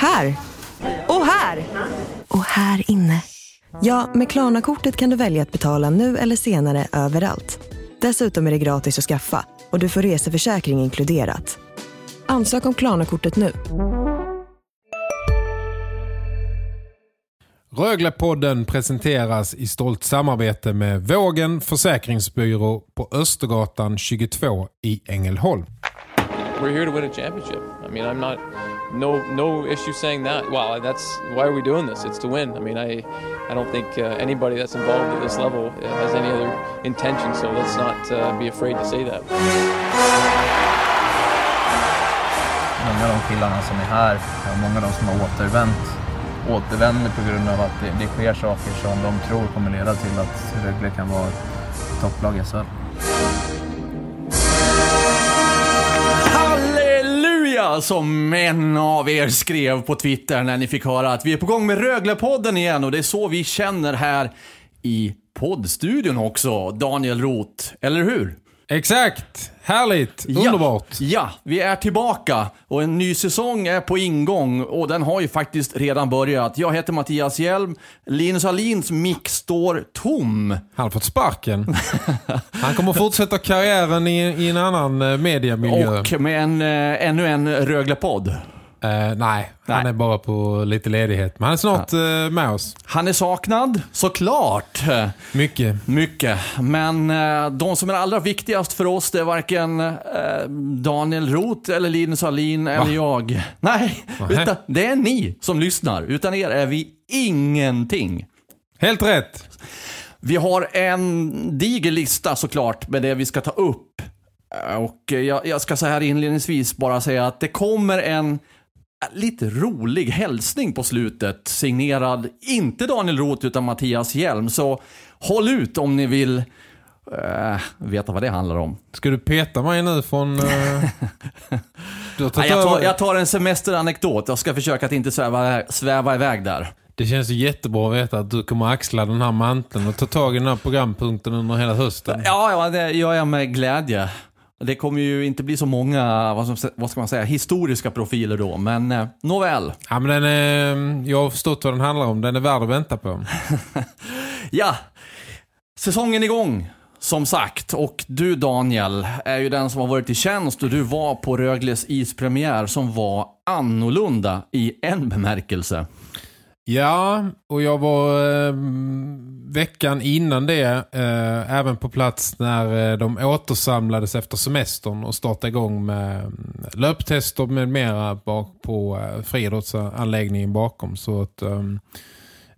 Här! Och här! Och här inne. Ja, med Klarna-kortet kan du välja att betala nu eller senare överallt. Dessutom är det gratis att skaffa och du får reseförsäkring inkluderat. Ansök om Klarna-kortet nu. Röglepodden presenteras i stolt samarbete med Vågen Försäkringsbyrå på Östergatan 22 i Ängelholm. We're here to win a championship. I mean, I'm not no no issue saying that. Well, that's why are we doing this? It's to win. I mean, I I don't think uh, anybody that's involved at this level uh, has any other intention. So let's not uh, be afraid to say that. Många av de killarna som är här, och många av de som har återvänt, återvänder på grund av att det, det sker saker som de tror kommer leda till att Rögle kan vara ett topplag i SHL. Som en av er skrev på Twitter när ni fick höra att vi är på gång med Röglepodden igen och det är så vi känner här i poddstudion också, Daniel Roth. Eller hur? Exakt! Härligt! Underbart! Ja, ja, vi är tillbaka och en ny säsong är på ingång och den har ju faktiskt redan börjat. Jag heter Mattias Hjelm. Linus Alins mick står tom. Han har fått sparken. Han kommer fortsätta karriären i, i en annan eh, mediamiljö. Och med en, eh, ännu en Röglepodd. Eh, nej, Nej. han är bara på lite ledighet. Men han är snart eh, med oss. Han är saknad, såklart. Mycket. Mycket. Men eh, de som är allra viktigast för oss, det är varken Daniel Roth eller Linus Alin eller jag. Nej, utan det är ni som lyssnar. Utan er är vi ingenting. Helt rätt! Vi har en diger lista såklart med det vi ska ta upp. Och jag, jag ska så här inledningsvis bara säga att det kommer en lite rolig hälsning på slutet. Signerad, inte Daniel Roth utan Mattias Hjelm. Så håll ut om ni vill eh, veta vad det handlar om. Ska du peta mig nu från... eh, du har tagit Nej, jag, tar, jag tar en semesteranekdot. Jag ska försöka att inte sväva, sväva iväg där. Det känns ju jättebra att veta att du kommer axla den här manteln och ta tag i den här programpunkten under hela hösten. Ja, ja, det gör jag med glädje. Det kommer ju inte bli så många, vad, som, vad ska man säga, historiska profiler då. Men eh, nåväl. Ja, men den är, jag har förstått vad den handlar om. Den är värd att vänta på. Ja, säsongen igång. Som sagt, och du Daniel är ju den som har varit i tjänst och du var på Rögles ispremiär som var annorlunda i en bemärkelse. Ja, och jag var eh, veckan innan det eh, även på plats när eh, de återsamlades efter semestern och startade igång med mm, löptester med mera bak på eh, friidrottsanläggningen bakom. Så att ehm,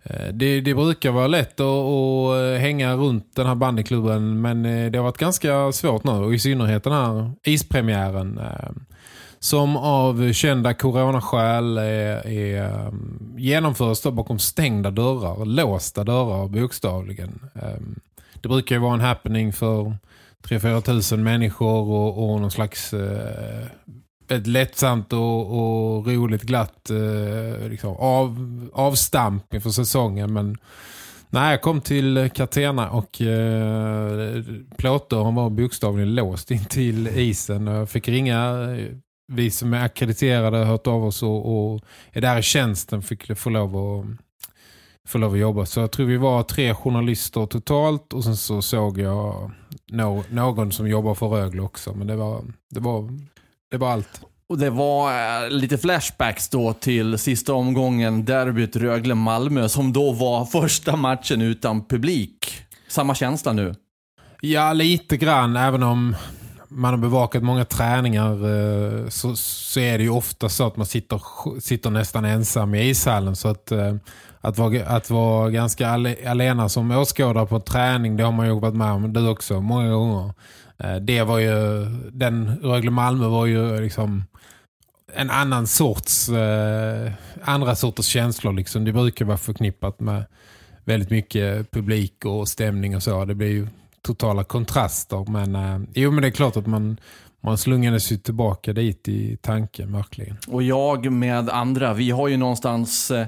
eh, det, det brukar vara lätt att, att hänga runt den här bandyklubben men eh, det har varit ganska svårt nu och i synnerhet den här ispremiären eh, som av kända coronaskäl är, är, um, genomförs då bakom stängda dörrar, låsta dörrar bokstavligen. Um, det brukar ju vara en happening för 3-4 tusen människor och, och någon slags uh, lättsamt och, och roligt glatt eh, liksom, av, avstamp inför säsongen men Nej, jag kom till Catena och eh, plåtdörren var bokstavligen låst in till isen. Jag fick ringa, eh, vi som är akkrediterade har hört av oss och, och är där i tjänsten fick få lov att få lov att jobba. Så jag tror vi var tre journalister totalt och sen så såg jag nå, någon som jobbar för Rögle också. Men det var, det var, det var allt. Och det var eh, lite flashbacks då till sista omgången, derbyt Rögle-Malmö, som då var första matchen utan publik. Samma känsla nu. Ja, lite grann. Även om man har bevakat många träningar eh, så, så är det ju ofta så att man sitter, sitter nästan ensam i ishallen. Så att, eh, att, vara, att vara ganska alena som åskådare på träning, det har man ju varit med om, du också, många gånger. Eh, det var ju, den Rögle Malmö var ju liksom en annan sorts, andra sorters känslor liksom. Det brukar vara förknippat med väldigt mycket publik och stämning och så. Det blir ju totala kontraster. Men, eh, jo, men det är klart att man, man slungades ju tillbaka dit i tanken, verkligen. Och jag med andra, vi har ju någonstans, eh,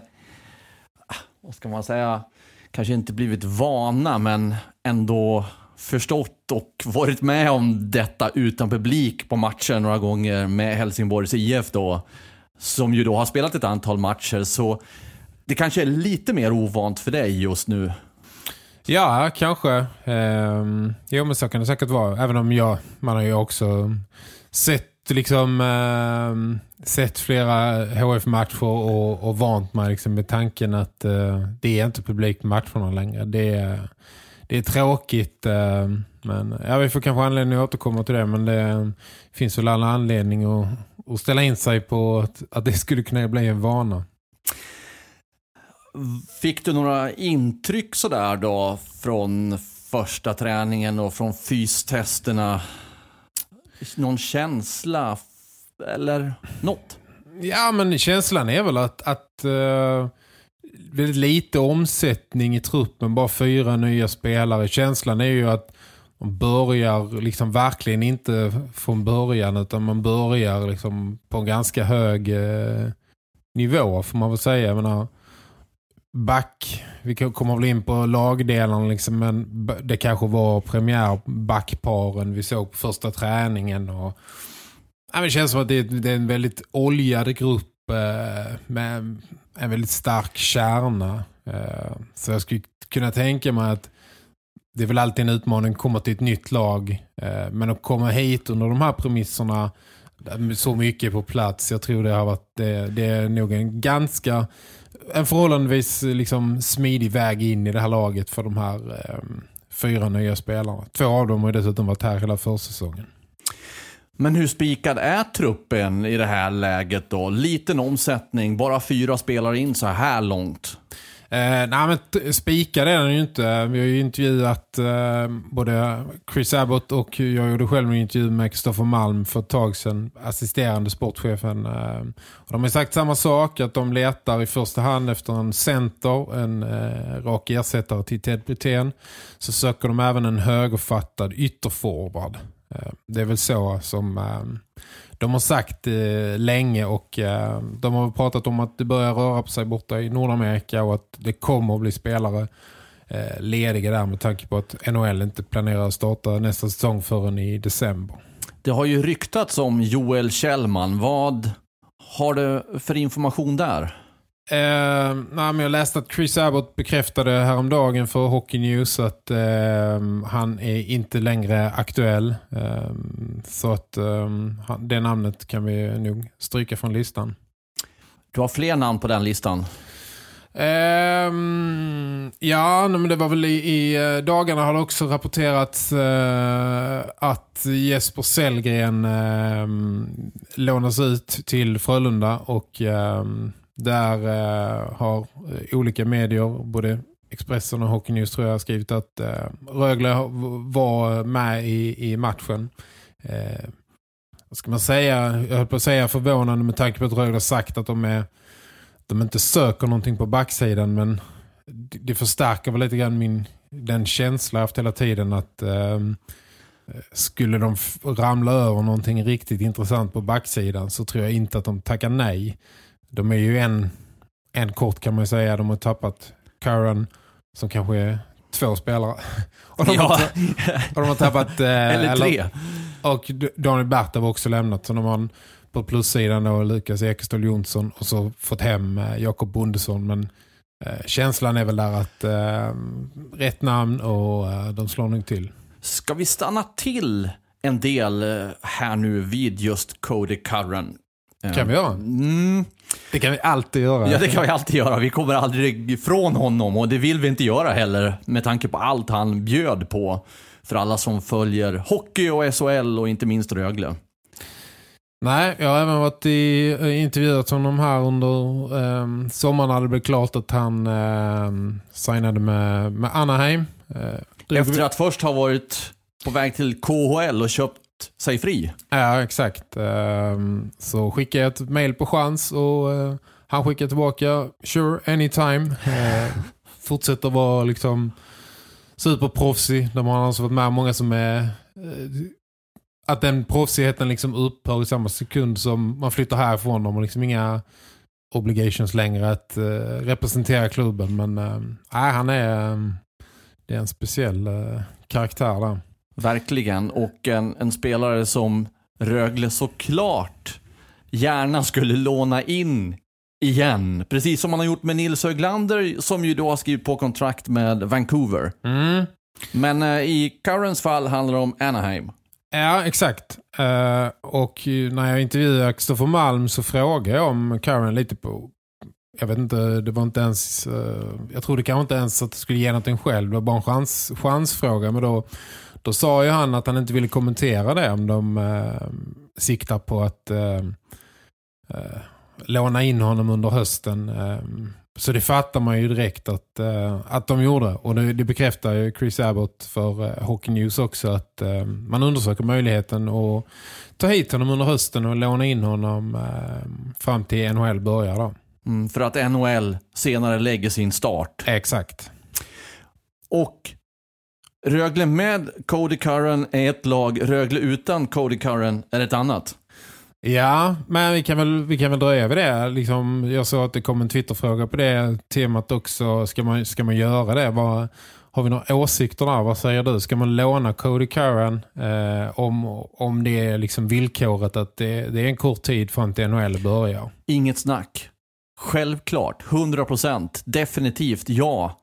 ah, vad ska man säga, kanske inte blivit vana men ändå förstått och varit med om detta utan publik på matcher några gånger med Helsingborgs IF då. som ju då har spelat ett antal matcher, så det kanske är lite mer ovant för dig just nu. Ja, kanske. Ehm, jo, men så kan det säkert vara. Även om jag, man har ju också sett liksom eh, sett flera HF-matcher och, och vant mig liksom med tanken att eh, det är inte publik på matcherna längre. Det är, det är tråkigt. eh, men ja, vi får kanske anledning att återkomma till det. Men det ehm, finns väl alla anledning att, att ställa in sig på att, att det skulle kunna bli en vana. Fick du några intryck sådär då från första träningen och från fystesterna? Någon känsla eller något? Ja, men känslan är väl att, att eh, uh, väldigt lite omsättning i truppen, bara fyra nya spelare. Känslan är ju att man börjar liksom verkligen inte från början utan man börjar liksom på en ganska hög uh, nivå får man väl säga. Jag menar, back, vi kommer väl in på lagdelarna liksom, men det kanske var premiärbackparen vi såg på första träningen och ja, det känns som att det är, det är en väldigt oljad grupp eh, med en väldigt stark kärna. Eh, så jag skulle kunna tänka mig att det är väl alltid en utmaning att komma till ett nytt lag. Eh, men att komma hit under de här premisserna Äh, så mycket på plats. Jag tror det har varit det, det är nog en ganska en förhållandevis liksom smidig väg in i det här laget för de här eh, fyra nya spelarna. Två av dem har dessutom varit här hela försäsongen. Men hur spikad är truppen i det här läget då? Liten omsättning, bara fyra spelare in så här långt. Eh, nej men spikad är den ju inte. Vi har ju intervjuat eh, både Chris Abbott och jag gjorde själv en intervju med Kristoffer Malm för ett tag sedan, assisterande sportchefen. Eh, och de har sagt samma sak, att de letar i första hand efter en center, en eh, rak ersättare till Ted Brithén. Så söker de även en högerfattad ytterforward. Eh, det är väl så som eh, de har sagt eh, länge och eh, de har pratat om att det börjar röra på sig borta i Nordamerika och att det kommer att bli spelare eh, lediga där med tanke på att NHL inte planerar att starta nästa säsong förrän i december. Det har ju ryktats om Joel Kjellman. Vad har du för information där? Eh, nej, men jag läste att Chris Abbott bekräftade häromdagen för Hockey News att eh, han är inte längre aktuell. Eh, så att eh, det namnet kan vi nog stryka från listan. Du har fler namn på den listan? Um, ja, men det var väl i, i eh, dagarna har det också rapporterats uh, att Jesper Sellgren uh, lånas ut till Frölunda och uh, där eh, har eh, olika medier, både Expressen och Hockey News tror jag, skrivit att eh, Rögle var med i, i matchen. Eh, vad ska man säga? Jag höll på att säga förvånande med tanke på att Rögle har sagt att de är de inte söker någonting på backsidan men det förstärker väl lite grann min, den känsla jag haft hela tiden att eh, skulle de ramla över någonting riktigt intressant på backsidan så tror jag inte att de tackar nej. De är ju en, en kort kan man säga. De har tappat Curran som kanske är två spelare. och, de Ja. har, och de har tappat... Eh, Eller tre. och Daniel Berta har också lämnat så de har en, på plussidan då Lukas Ekestål Jonsson och så fått hem eh, Jakob Bondesson men eh, känslan är väl där att eh, rätt namn och eh, de slår nog till. Ska vi stanna till en del eh, här nu vid just Cody Curran? Kan vi göra? Mm, Det kan vi alltid göra. ja, det kan vi alltid göra. Vi kommer aldrig ifrån honom och det vill vi inte göra heller med tanke på allt han bjöd på för alla som följer hockey och SHL och inte minst Rögle. Nej, jag har även varit i, eh, intervjuat honom här under eh, sommaren hade det blivit klart att han eh, signade med, med Anaheim. Eh, Efter att först ha varit på väg till KHL och köpt sig fri. Ja, exakt. Ehm, Så skickade jag ett mail på chans och eh, han skickade tillbaka sure, anytime. Eh, Fortsätter vara liksom superproffsig. De har alltså varit med många som är eh, att den proffsigheten liksom upphör i samma sekund som man flyttar härifrån. De har liksom inga obligations längre att eh, representera klubben. Men eh, nej, han är, eh, det är en speciell eh, karaktär där. Verkligen. Och en, en spelare som Rögle såklart gärna skulle låna in igen. Precis som man har gjort med Nils Höglander som ju då har skrivit på kontrakt med Vancouver. Mm. Men eh, i Currens fall handlar det om Anaheim. Ja, exakt. Eh, och när jag intervjuade Kristoffer Malm så frågade jag om Karen lite på... Jag vet inte, det var inte ens... eh, jag trodde kanske inte ens att det skulle ge någonting själv. Det var bara en chans, chansfråga. Men då, då sa ju han att han inte ville kommentera det om de uh, siktar på att eh, eh, låna in honom under hösten. Eh, så det fattar man ju direkt att, eh, att de gjorde. Och det, det bekräftar ju Chris Abbott för eh, Hockey News också att eh, man undersöker möjligheten att ta hit honom under hösten och låna in honom eh, fram till NHL börjar då. Mm, för att NHL senare lägger sin start. Exakt. Och Rögle med Cody Curran är ett lag, Rögle utan Cody Curran är ett annat. Ja, men vi kan väl, vi kan väl dröja vid det. Liksom, jag såg att det kom en Twitterfråga på det temat också. Ska man, ska man göra det? Vad, har vi några åsikter där? Vad säger du? Ska man låna Cody Curran eh, om, om det är liksom villkoret att det, det är en kort tid fram till NHL börjar? Inget snack. Självklart. 100%. Definitivt ja.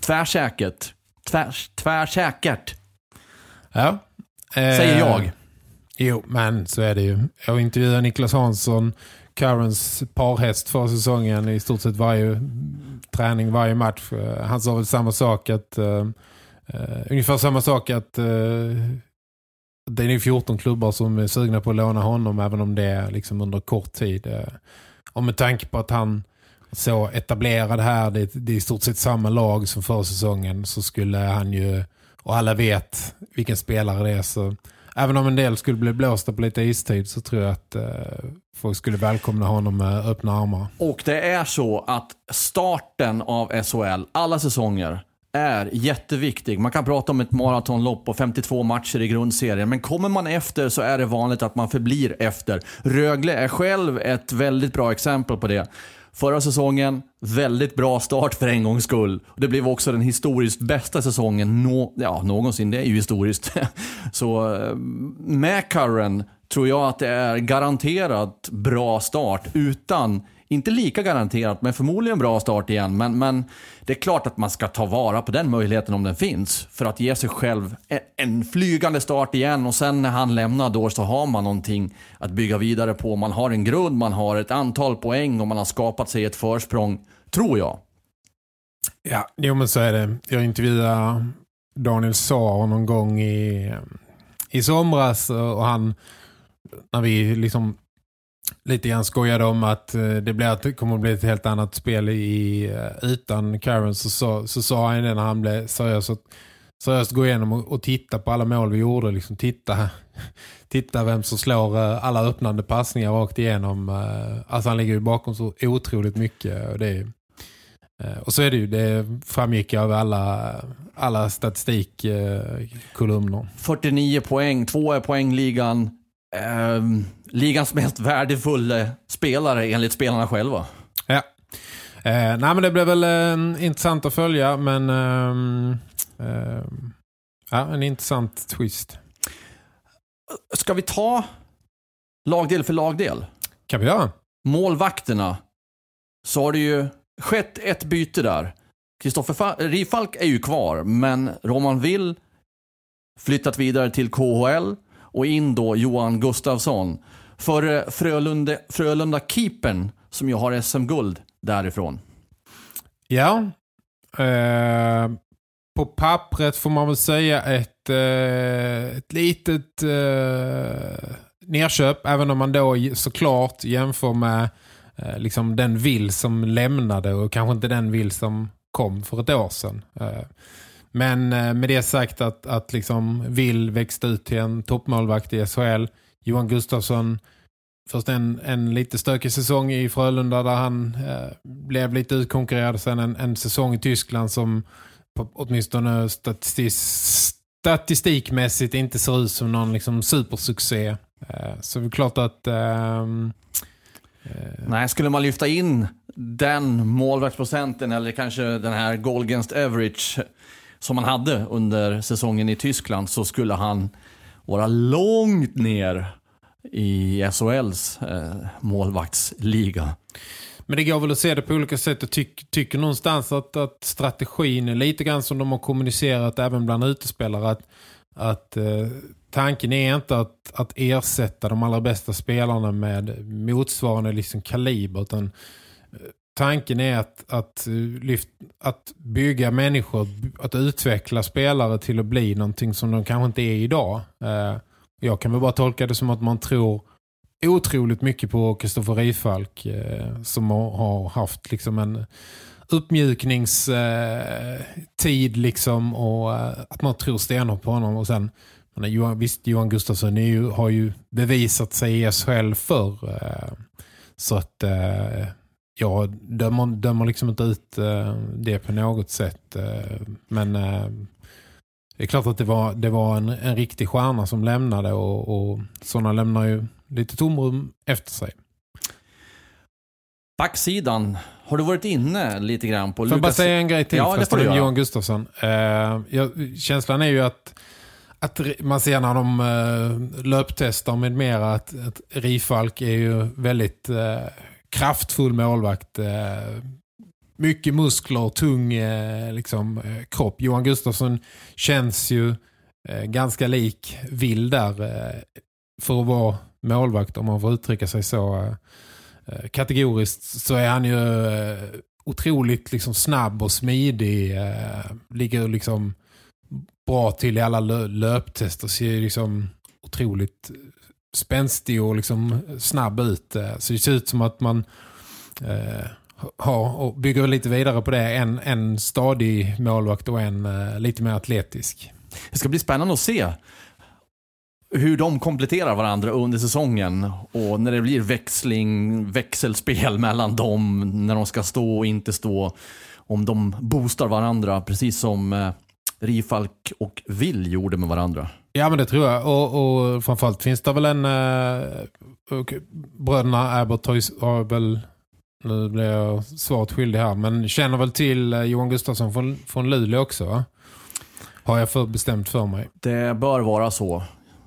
Tvärsäkert. Tvärs, tvärsäkert. Ja. Eh, Säger jag. Jo, men så är det ju. Jag intervjuade Niklas Hansson, Currens parhäst för säsongen i stort sett varje träning, varje match. Eh, Han sa väl samma sak att uh, uh, ungefär samma sak att uh, det är 14 klubbar som är sugna på att låna honom även om det är liksom under kort tid. Och med tanke på att han så etablerad här, det, det är i stort sett samma lag som förra säsongen så skulle han ju, och alla vet vilken spelare det är så Även om en del skulle bli blåsta på lite istid så tror jag att eh, folk skulle välkomna honom med öppna armar. Och det är så att starten av SHL, alla säsonger, är jätteviktig. Man kan prata om ett maratonlopp och 52 matcher i grundserien, men kommer man efter så är det vanligt att man förblir efter. Rögle är själv ett väldigt bra exempel på det. Förra säsongen, väldigt bra start för en gångs skull. Det blev också den historiskt bästa säsongen no ja, någonsin. Det är ju historiskt. Så eh, med Curran tror jag att det är garanterat bra start utan inte lika garanterat, men förmodligen bra start igen. Men, men det är klart att man ska ta vara på den möjligheten om den finns. För att ge sig själv en, en flygande start igen och sen när han lämnar då så har man någonting att bygga vidare på. Man har en grund, man har ett antal poäng och man har skapat sig ett försprång, tror jag. Ja, jo men så är det. Jag intervjuade Daniel Saar någon gång i, i somras och han, när vi liksom lite grann skojade om att eh, det, blir, att det kommer att bli ett helt annat spel i, eh, utan Karen så, så, så sa han det när han blev seriös att seriöst gå igenom och, och, titta på alla mål vi gjorde. Liksom titta, titta vem som slår eh, alla öppnande passningar rakt igenom. Alltså han ligger ju bakom så otroligt mycket. Och, det, och så är det ju, det framgick av alla, alla statistikkolumner. 49 poäng, två är poängligan. Eh, ligans mest värdefulla spelare enligt spelarna själva. Ja. Eh, nej men det blev väl eh, intressant att följa men ehm, eh, ja, en intressant twist. Ska vi ta lagdel för lagdel? Kan vi göra. Målvakterna. Så har det ju skett ett byte där. Kristoffer Rifalk är ju kvar men Roman Will flyttat vidare till KHL och in då Johan Gustafsson. För eh, Frölunda, Frölunda Keepern som ju har SM-guld därifrån. Ja. Eh, på pappret får man väl säga ett, eh, ett litet eh, nerköp. Även om man då såklart jämför med eh, liksom den vill som lämnade och kanske inte den vill som kom för ett år sedan. Eh, men eh, med det sagt att, att liksom Will växte ut till en toppmålvakt i SHL. Johan Gustafsson först en, en lite stökig säsong i Frölunda där han eh, blev lite utkonkurrerad. Sen en, en säsong i Tyskland som på, åtminstone statistik, statistikmässigt inte ser ut som någon liksom supersuccé. Eh, så det är klart att... Ehm, eh, Nej, skulle man lyfta in den målvaktsprocenten eller kanske den här goal against average som han hade under säsongen i Tyskland så skulle han vara långt ner i SHLs eh, målvaktsliga. Men det går väl att se det på olika sätt. Jag tyck, tycker någonstans att, att strategin är lite grann som de har kommunicerat även bland utespelare. Att, att eh, tanken är inte att, att ersätta de allra bästa spelarna med motsvarande liksom kaliber. Utan tanken är att, att, eh, lyft, att bygga människor, att utveckla spelare till att bli någonting som de kanske inte är idag. Eh, jag kan väl bara tolka det som att man tror otroligt mycket på Kristoffer Rifalk eh, som har, haft liksom en uppmjukningstid eh, liksom och eh, att man tror stenhårt på honom och sen men Johan, visst, Johan Gustafsson ju, har ju bevisat sig i SHL förr. så att jag dömer, dömer liksom inte ut eh, det på något sätt eh, men eh, det är klart att det var, det var en, en riktig stjärna som lämnade och, och sådana lämnar ju lite tomrum efter sig. Backsidan, har du varit inne lite grann på Får jag bara säga en grej till ja, förresten om Johan Gustafsson. Uh, jag, känslan är ju att, att man ser när de löptestar med mera att, att Rifalk är ju väldigt uh, kraftfull målvakt. Eh, mycket muskler, tung eh, liksom, eh, kropp. Johan Gustafsson känns ju ganska lik Vill där för att vara målvakt om man får uttrycka sig så kategoriskt så är han ju otroligt liksom snabb och smidig. Ligger liksom bra till i alla löptester. Ser liksom otroligt spänstig och liksom snabb ut. Eh, så det ser ut som att man eh, har och bygger lite vidare på det. En, en stadig målvakt och en eh, lite mer atletisk. Det ska bli spännande att se hur de kompletterar varandra under säsongen och när det blir växling, växelspel mellan dem, när de ska stå och inte stå, om de boostar varandra precis som eh, Rifalk och Vill gjorde med varandra. Ja men det tror jag och, och framförallt finns det väl en eh, bröderna Abbott har väl nu blir jag svaret skyldig här men känner väl till eh, Johan Gustafsson från, från Luleå också va? Har jag för bestämt för mig. Det bör vara så.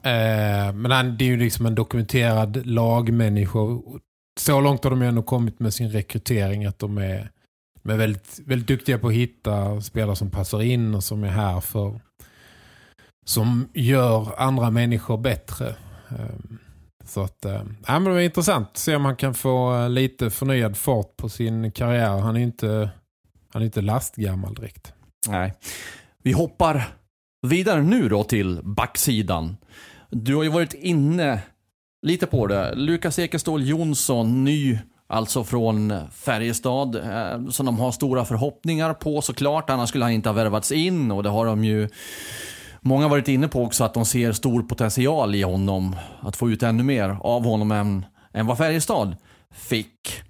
Eh, men han, det är ju liksom en dokumenterad lagmänniska. Så långt har de ju ändå kommit med sin rekrytering att de är, de är väldigt, väldigt duktiga på att hitta spelare som passar in och som är här för som gör andra människor bättre. Ehm, så att, eh, ja, men det är intressant att se om han kan få eh, lite förnyad fart på sin karriär. Han är inte, han är inte lastgammal direkt. Nej. Vi hoppar vidare nu då till backsidan. Du har ju varit inne lite på det. Lukas Ekestål Jonsson, ny alltså från Färjestad, eh, som de har stora förhoppningar på såklart. Annars skulle han inte ha värvats in och det har de ju Många har varit inne på också att de ser stor potential i honom. Att få ut ännu mer av honom än, än vad Färjestad fick.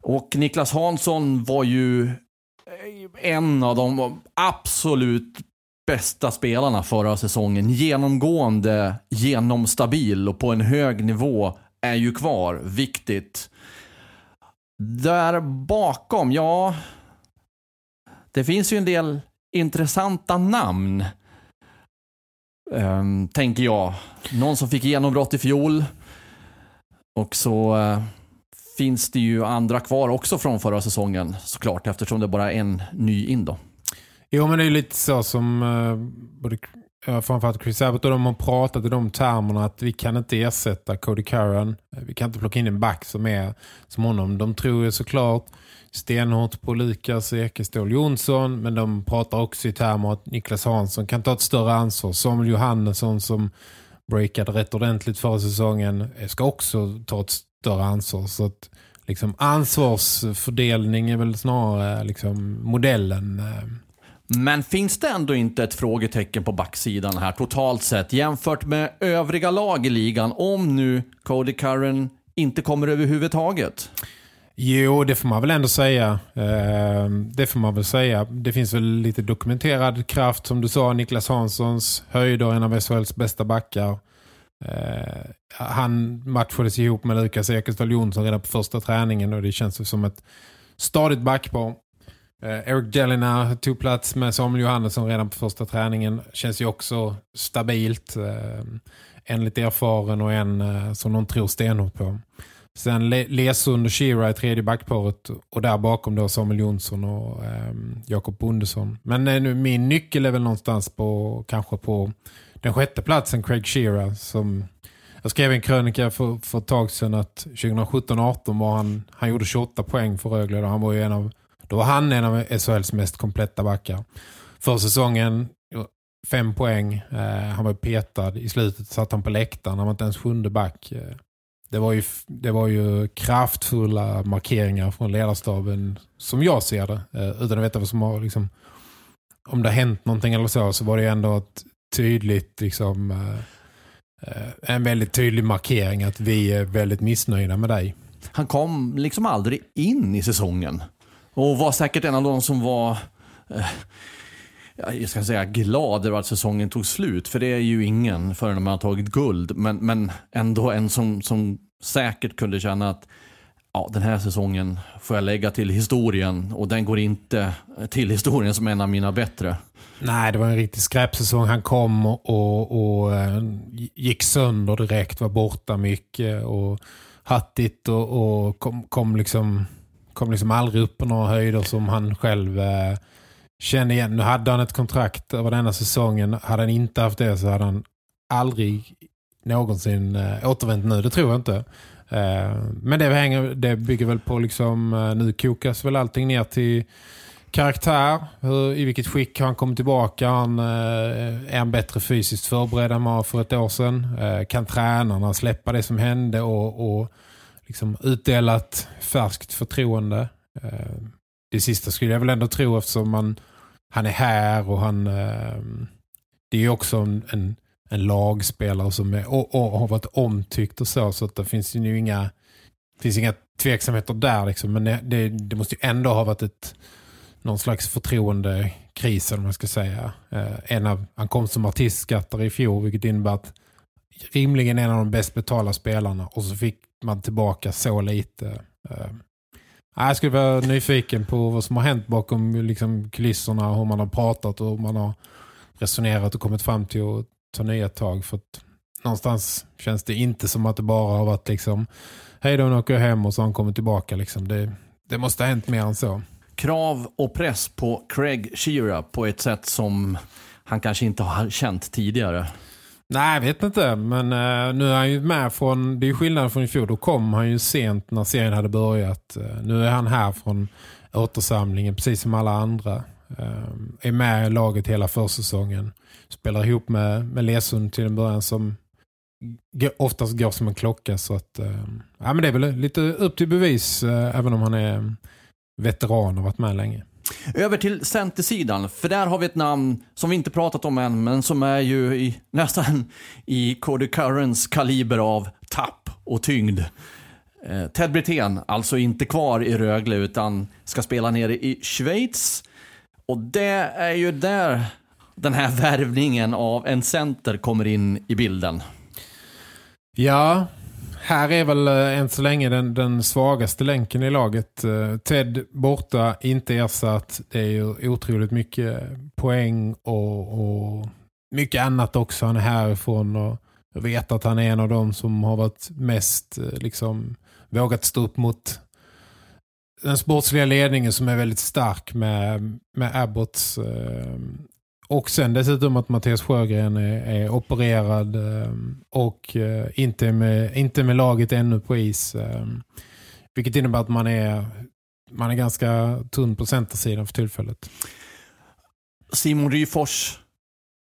Och Niklas Hansson var ju eh, en av de absolut bästa spelarna förra säsongen. Genomgående, genomstabil och på en hög nivå är ju kvar. Viktigt. Där bakom, ja. Det finns ju en del intressanta namn. Um, tänker jag. Någon som fick genombrott i fjol. Och så uh, finns det ju andra kvar också från förra säsongen såklart eftersom det bara är en ny in då. Jo, men det är lite så som uh, både uh, framförallt Chris Abbott och de har pratat i de termerna att vi kan inte ersätta Cody Curran. Eh, vi kan inte plocka in en back som är som honom. De tror ju såklart stenhårt på Lukas Ekestål Jonsson men de pratar också i termer att Niklas Hansson kan ta ett större ansvar. Samuel Johannesson som breakade rätt ordentligt förra säsongen ska också ta ett större ansvar. Så att liksom ansvarsfördelning är väl snarare liksom modellen men finns det ändå inte ett frågetecken på backsidan här totalt sett jämfört med övriga lag i ligan om nu Cody Curran inte kommer överhuvudtaget? Jo, det får man väl ändå säga. Ehm, det får man väl säga. Det finns väl lite dokumenterad kraft som du sa. Niklas Hanssons höjder, en av SHLs bästa backar. Ehm, han matchades ihop med Lukas Ekestad Jonsson redan på första träningen och det känns som ett stadigt backpar. Ehm, Eric Jelena tog plats med Samuel Johannesson redan på första träningen. Känns ju också stabilt. En lite erfaren och en eh, som någon tror stenhårt på. Sen Lesund och Shira i tredje backparet och där bakom då Samuel Jonsson och eh, Jakob Bondesson. Men eh, min nyckel är väl någonstans på kanske på den sjätte platsen Craig Shearer som jag skrev en krönika för, för ett tag sedan att 2017-18 var han, han gjorde 28 poäng för Rögle och han var ju en av, då var han en av SHLs mest kompletta backar. För säsongen fem poäng, eh, han var petad i slutet satt han på läktaren, han var inte ens sjunde back. Eh, det var ju, det var ju kraftfulla markeringar från ledarstaben som jag ser det, eh, utan att veta vad som har liksom, om det har hänt någonting eller så, så var det ju ändå ett tydligt liksom eh, eh, en väldigt tydlig markering att vi är väldigt missnöjda med dig. Han kom liksom aldrig in i säsongen. Och var säkert en av de som var eh, jag ska säga glad över att säsongen tog slut. För det är ju ingen förrän man har tagit guld. Men, men ändå en som, som säkert kunde känna att ja, den här säsongen får jag lägga till historien. Och den går inte till historien som en av mina bättre. Nej, det var en riktig skräpsäsong. Han kom och, och, och eh, gick sönder direkt, var borta mycket och hattigt och, och kom, kom, liksom, kom liksom aldrig upp på några höjder som han själv eh, kände igen. Nu hade han ett kontrakt över denna säsongen. Hade han inte haft det så hade han aldrig någonsin äh, återvänt nu. Det tror jag inte. Äh, men det, hänger, det bygger väl på liksom, eh, nu kokas väl allting ner till karaktär, hur, i vilket skick han kommer tillbaka. Han, eh, är han bättre fysiskt förberedd än man för ett år sedan? Eh, kan tränarna släppa det som hände och, och liksom utdelat färskt förtroende? Eh, det sista skulle jag väl ändå tro eftersom man, han är här och han eh, det är också en, en, en lagspelare som är, och, och, har varit omtyckt och så så att det finns ju inga finns inga tveksamheter där liksom, men det, det, det måste ju ändå ha varit ett någon slags förtroendekris om man ska säga. Eh, en av, han kom som artistskattare i fjol vilket innebär att rimligen en av de bäst betalda spelarna och så fick man tillbaka så lite. Eh, jag skulle vara nyfiken på vad som har hänt bakom liksom, kulisserna hur man har pratat och hur man har resonerat och kommit fram till att ta nya tag för att någonstans känns det inte som att det bara har varit liksom hej då nu åker jag hem och så har han kommit tillbaka liksom. Det, det måste ha hänt mer än så krav och press på Craig Shearer på ett sätt som han kanske inte har känt tidigare. Nej, jag vet inte. Men uh, nu är han ju med från, det är skillnad skillnaden från i fjol. Då kom han ju sent när serien hade börjat. Uh, nu är han här från återsamlingen, precis som alla andra. Uh, är med i laget hela försäsongen. Spelar ihop med, med Lesund till en början som oftast går som en klocka. Så att, ja, men det är väl lite upp till bevis även om han är veteran och varit med länge. Över till centersidan, för där har vi ett namn som vi inte pratat om än, men som är ju i, nästan i Cody Currens kaliber av tapp och tyngd. Eh, Ted Brithén, alltså inte kvar i Rögle utan ska spela nere i Schweiz. Och det är ju där den här värvningen av en center kommer in i bilden. Ja, här är väl eh, än så länge den, den svagaste länken i laget. Eh, Ted borta, inte ersatt. Det är ju otroligt mycket poäng och, och mycket annat också. Han är härifrån och jag vet att han är en av dem som har varit mest eh, liksom vågat stå upp mot den sportsliga ledningen som är väldigt stark med, med Abbotts och sen dessutom att Mattias Sjögren är, är opererad eh, och eh, inte med, inte med laget ännu på is. Eh, vilket innebär att man är, man är ganska tunn på centersidan för tillfället. Simon Ryfors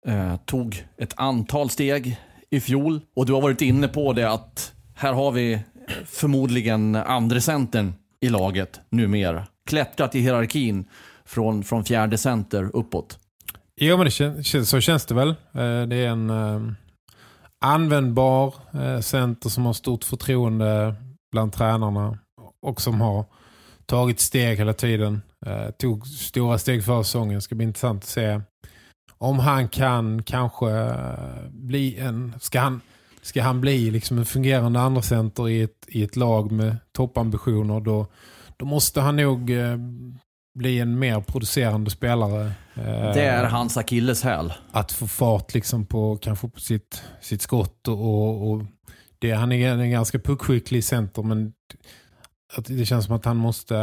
eh, tog ett antal steg i fjol och du har varit inne på det att här har vi förmodligen andra centern i laget numera. Klättrat i hierarkin från, från fjärde center uppåt. Jo, men det känns, så känns det väl. Eh, det är en eh, användbar eh, center som har stort förtroende bland tränarna och som har tagit steg hela tiden. Eh, tog stora steg för säsongen. Ska bli intressant att se om han kan kanske eh, bli en... Ska han, ska han bli liksom en fungerande andra center i ett, i ett lag med toppambitioner då, då måste han nog bli en mer producerande spelare. Eh, Det är hans akilleshäl. Att få fart liksom på kanske på sitt, sitt skott och, och, det, han är en ganska puckskicklig center men att det känns som att han måste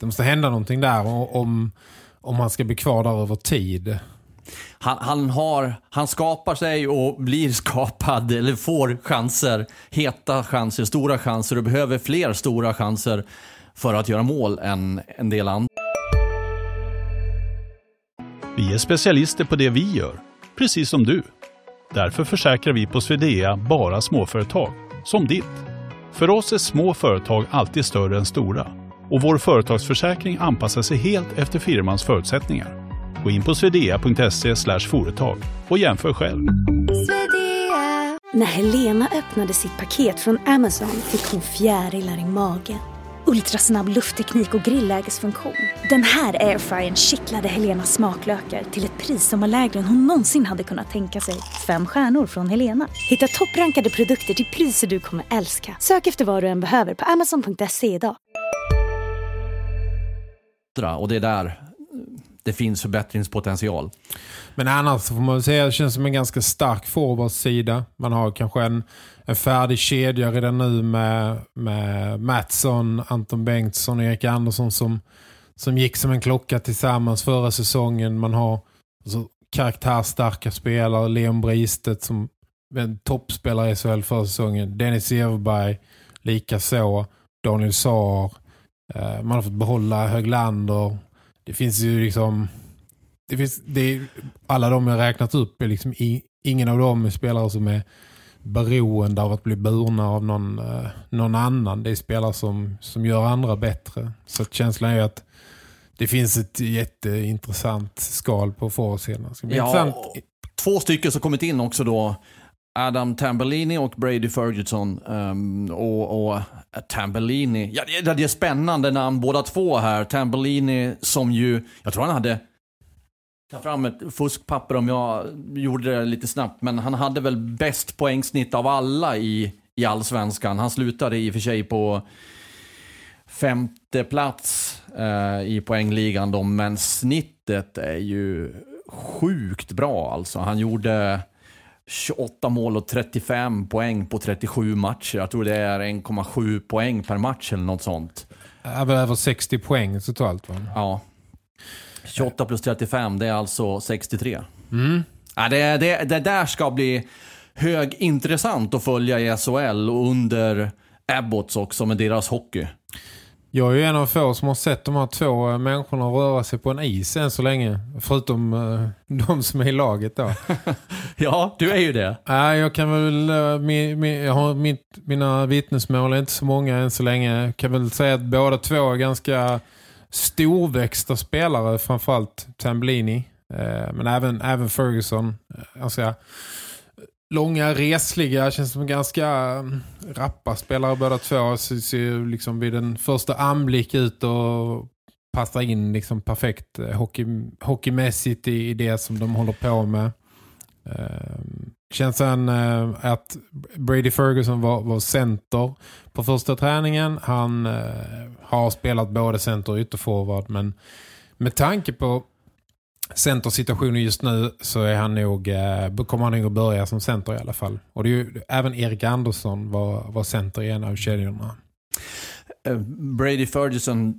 det måste hända någonting där om, om han ska bli kvar där över tid. Han, han, har, han skapar sig och blir skapad, eller får chanser. Heta chanser, stora chanser och behöver fler stora chanser för att göra mål än en del andra. Vi är specialister på det vi gör, precis som du. Därför försäkrar vi på Swedea bara småföretag, som ditt. För oss är små företag alltid större än stora och vår företagsförsäkring anpassar sig helt efter firmans förutsättningar. Gå in på swedea.se företag och jämför själv. När Helena öppnade sitt paket från Amazon fick hon fjärilar i magen. Ultrasnabb luftteknik och grillägesfunktion. Den här airfryern kittlade Helenas smaklökar till ett pris som var lägre än hon någonsin hade kunnat tänka sig. Fem stjärnor från Helena. Hitta topprankade produkter till priser du kommer älska. Sök efter vad du än behöver på amazon.se idag. Och det är där det finns förbättringspotential. Men annars får man väl säga att det känns som en ganska stark forwardsida. Man har kanske en, en färdig kedja redan nu med, med Mattsson, Anton Bengtsson och Erik Andersson som, som gick som en klocka tillsammans förra säsongen. Man har alltså, karaktärstarka spelare, Leon Bristet som en toppspelare i SHL förra säsongen. Dennis Everberg, lika så. Daniel Saar. Eh, man har fått behålla Höglander. Det finns ju liksom det finns, det är, alla de jag räknat upp är liksom i, ingen av dem är spelare som är beroende av att bli burna av någon, eh, någon annan. Det är spelare som, som gör andra bättre. Så känslan är att det finns ett jätteintressant skal på bli Ja, två stycken som kommit in också då. Adam Tambellini och Brady Ferguson. Um, och, och eh, Tambellini, ja, det, det är spännande namn båda två här. Tambellini som ju, jag tror han hade ta fram ett fuskpapper om jag gjorde det lite snabbt. Men han hade väl bäst poängsnitt av alla i, i allsvenskan. Han slutade i och för sig på femte plats eh, i poängligan då, men snittet är ju sjukt bra alltså. Han gjorde 28 mål och 35 poäng på 37 matcher. Jag tror det är 1,7 poäng per match eller något sånt. Över, över 60 poäng totalt. Va? Ja. 28 plus 35, det är alltså 63. Mm. Ja, det, det, det där ska bli högintressant att följa i SHL och under Abbots också med deras hockey. Jag är ju en av få som har sett de här två eh, människorna röra sig på en is än så länge. Förutom eh, de som är i laget då. Ja, du är ju det. Nej, jag kan väl... eh, mi, mi, jag har mitt, mina vittnesmål är inte så många än så länge. Jag kan väl säga att båda två är ganska storväxta spelare. Framförallt Tambellini. Eh, men även, även Ferguson. Alltså, långa, resliga, känns som ganska mm, rappa spelare båda två. Ser, ser liksom vid den första anblick ut och passar in liksom perfekt eh, hockey, hockeymässigt i, i det som de håller på med. Ehm, känns sen eh, att Brady Ferguson var, var center på första träningen. Han eh, har spelat både center och ytterforward men med tanke på centersituationen just nu så är han nog, eh, kommer han nog att börja som center i alla fall. Och det är ju, även Erik Andersson var, var center i en av kedjorna. Eh, Brady Ferguson,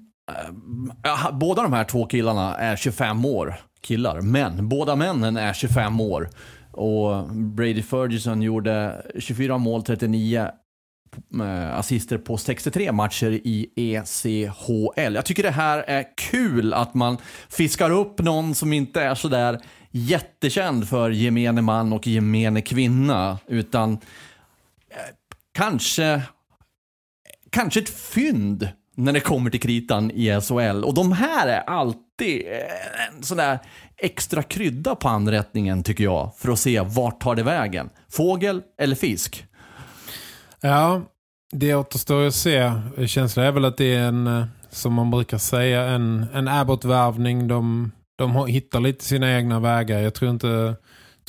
eh, båda de här två killarna är 25 år. Killar, men båda männen är 25 år. Och Brady Ferguson gjorde 24 mål, 39 Eh, assister på 63 matcher i ECHL. Jag tycker det här är kul att man fiskar upp någon som inte är sådär jättekänd för gemene man och gemene kvinna. Utan eh, kanske kanske ett fynd när det kommer till kritan i SHL. Och de här är alltid eh, en sån där extra krydda på anrättningen tycker jag. För att se vart tar det vägen. Fågel eller fisk? Ja, det återstår att se. Känslan är väl att det är en, eh, som man brukar säga, en, en Abbott-värvning. De, de hittar lite sina egna vägar. Jag tror inte,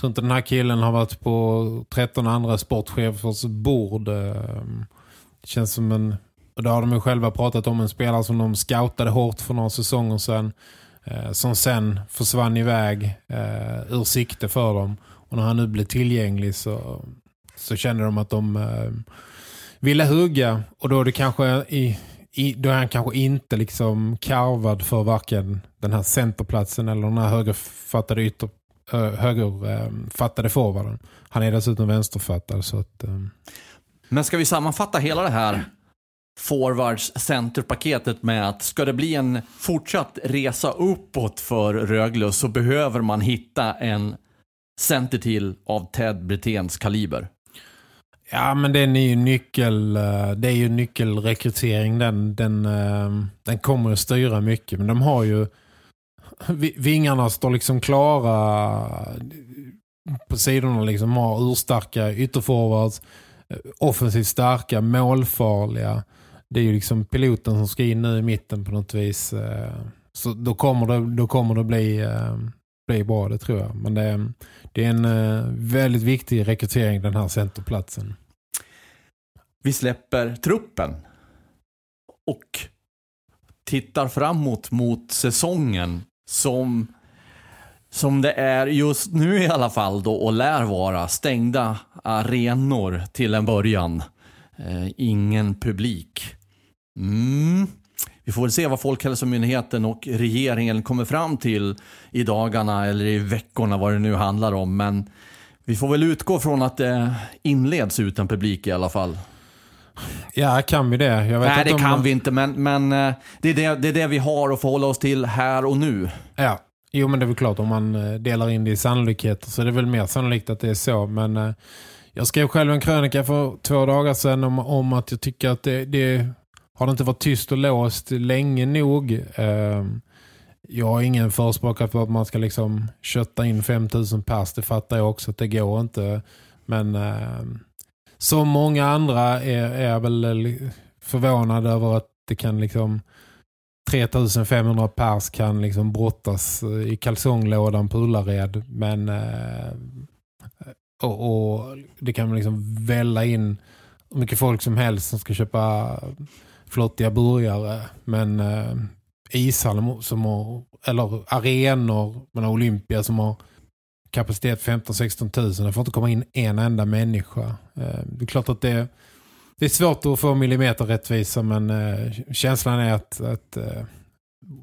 tror inte den här killen har varit på 13 andra sportchefers bord. Ehm, det känns som en och då har de ju själva pratat om en spelare som de scoutade hårt för några säsonger sedan. Eh, som sen försvann iväg eh, ur sikte för dem. Och när han nu blir tillgänglig så, så kände de att de eh, ville hugga. Och då är det kanske i, i, då är han kanske inte liksom karvad för varken den här centerplatsen eller den här högerfattade ytter, eh, högerfattade eh, forwarden. Han är dessutom vänsterfattad så att... Eh. Men ska vi sammanfatta hela det här forwards centerpaketet med att ska det bli en fortsatt resa uppåt för Rögle så behöver man hitta en center till av Ted Breténs kaliber. Ja, men den är ju nyckel, eh, det är ju nyckelrekrytering. Den, den, eh, den kommer att styra mycket. Men de har ju vingarna står liksom klara på sidorna liksom har urstarka ytterforwards eh, offensivt starka, målfarliga det är ju liksom piloten som ska in nu i mitten på något vis. Så då kommer det, då kommer det bli, bli bra, det tror jag. Men det, det är en eh, väldigt viktig rekrytering den här centerplatsen. Vi släpper truppen och tittar framåt mot säsongen som som det är just nu i alla fall då och lär vara stängda arenor till en början. Eh, ingen publik. Mm. Vi får väl se vad Folkhälsomyndigheten och regeringen kommer fram till i dagarna eller i veckorna vad det nu handlar om. Men vi får väl utgå från att det inleds utan publik i alla fall. Ja, kan vi det? Nej, det om... kan vi inte, men, men eh, det, är det, det är det vi har att förhålla oss till här och nu. Ja, jo men det är väl klart om man eh, delar in det i sannolikheter så är det väl mer sannolikt att det är så. Men eh, jag skrev själv en krönika för två dagar sedan om, om att jag tycker att det, det har det inte varit tyst och låst länge nog. Ehm, jag har ingen förespråkare för att man ska liksom kötta in 5000 pers. Det fattar jag också att det går inte. Men ehm, som många andra är, är jag väl förvånad över att det kan liksom 3500 pers kan liksom brottas eh, i kalsonglådan på Ullared. Men eh, och, och, det kan liksom välla in mycket folk som helst som ska köpa flottiga burgare. Men eh, ishallar som har, eller arenor, men Olympia som har kapacitet 15-16 tusen. Det får inte komma in en enda människa. Eh, det är klart att det, det är svårt att få millimeter rättvisa men eh, känslan är att, att eh,